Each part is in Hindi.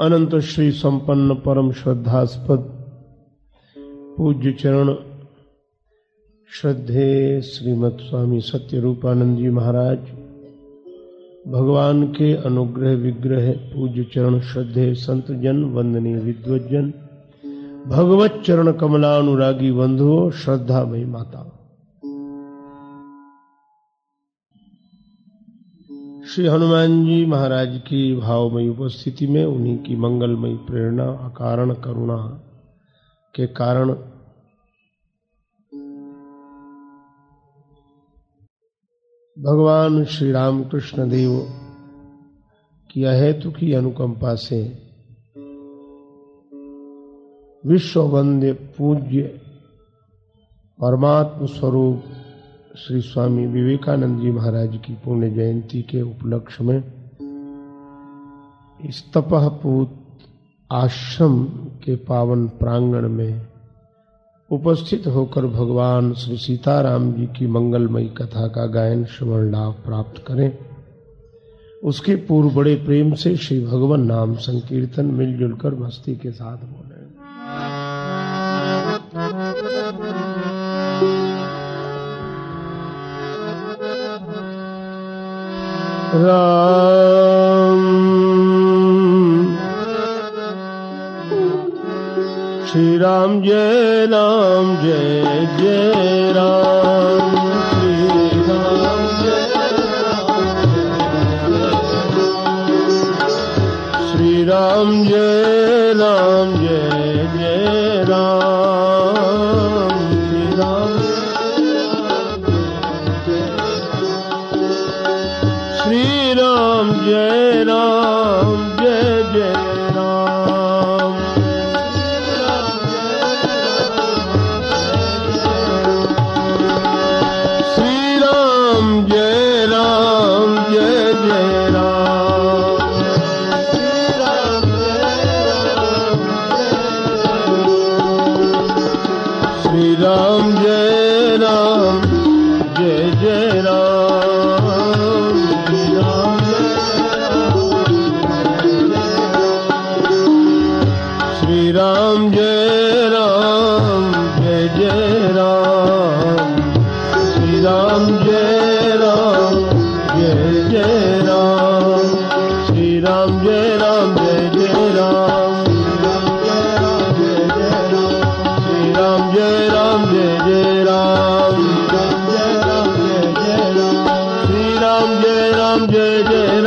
अनंत श्री संपन्न परम श्रद्धास्पद पूज्य चरण श्रद्धे श्रीमद स्वामी सत्य रूपानंद जी महाराज। भगवान के अनुग्रह विग्रह पूज्य चरण श्रद्धे संत जन, वंदनीय विद्वजन भगवत चरण कमलानुरागी बंधुओं श्रद्धा मई माता श्री हनुमान जी महाराज की भावमयी उपस्थिति में उन्हीं की मंगलमयी प्रेरणा, अकारण करुणा के कारण भगवान श्री रामकृष्ण देव की अहेतु की अनुकंपा से विश्व पूज्य परमात्म स्वरूप श्री स्वामी विवेकानंद जी महाराज की पुण्य जयंती के उपलक्ष्य में इस तपहपूत आश्रम के पावन प्रांगण में उपस्थित होकर भगवान श्री सीताराम जी की मंगलमयी कथा का गायन श्रवण लाभ प्राप्त करें। उसके पूर्व बड़े प्रेम से श्री भगवान नाम संकीर्तन मिलजुल कर मस्ती के साथ बोले। राम श्री राम जय राम जय जय राम श्री राम श्री राम जय श्रीराम जय Ram geram Şiram geram de geram. Şiram geram de geram. Şiram geram de geram.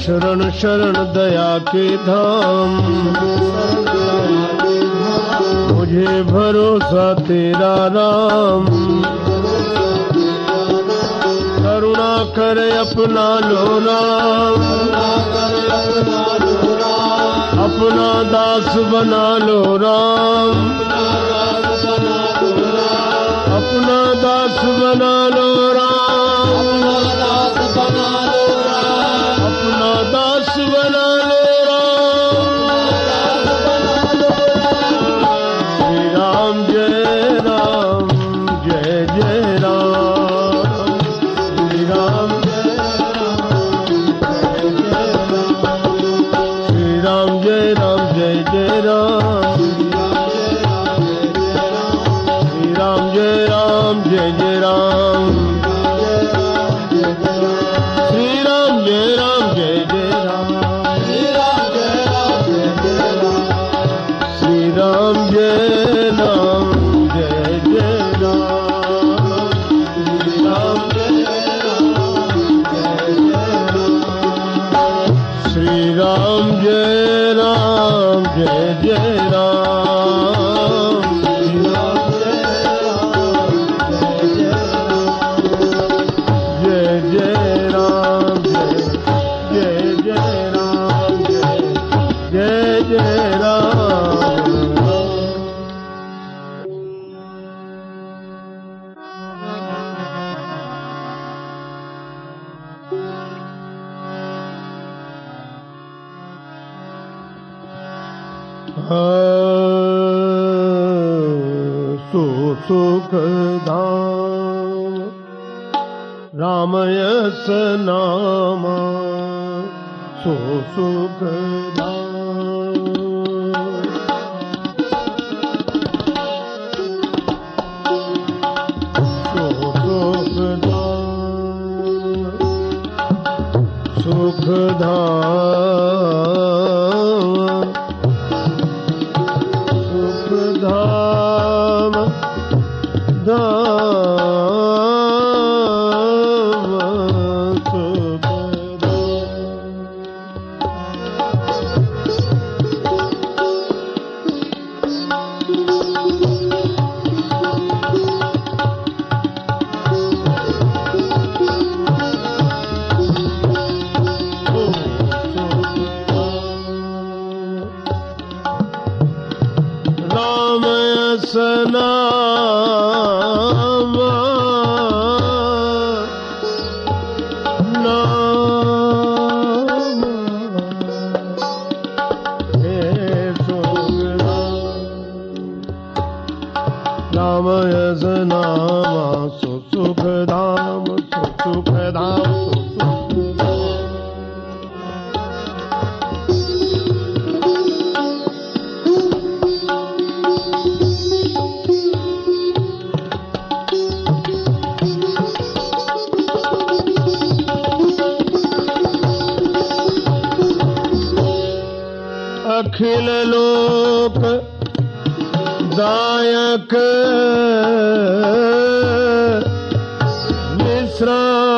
Ram अशरण शरण दया के धाम। मुझे भरोसा तेरा राम। करुणा कर अपना लो राम अपना दास बना लो राम अपना दास बना लो राम जय जय राम ਸੁਖ ਦਾ। RAM ਇਸ ਨਾਮ ਸੋ ਸੁਖ ਦਾ। ਸੁਖ ਦਾ। ਸੁਖ Mama. ਸਨਾਵਾ ਨਾਮ ਹੈ ਸੁਗਰਾ ਨਾਮ ਅਜਨਾਵਾ ਸੁਖ ਸੁਖ ਧਾਮ ਸੁਖ ਸੁਖ ਧਾਮ अखिल लोक दायक विश्राम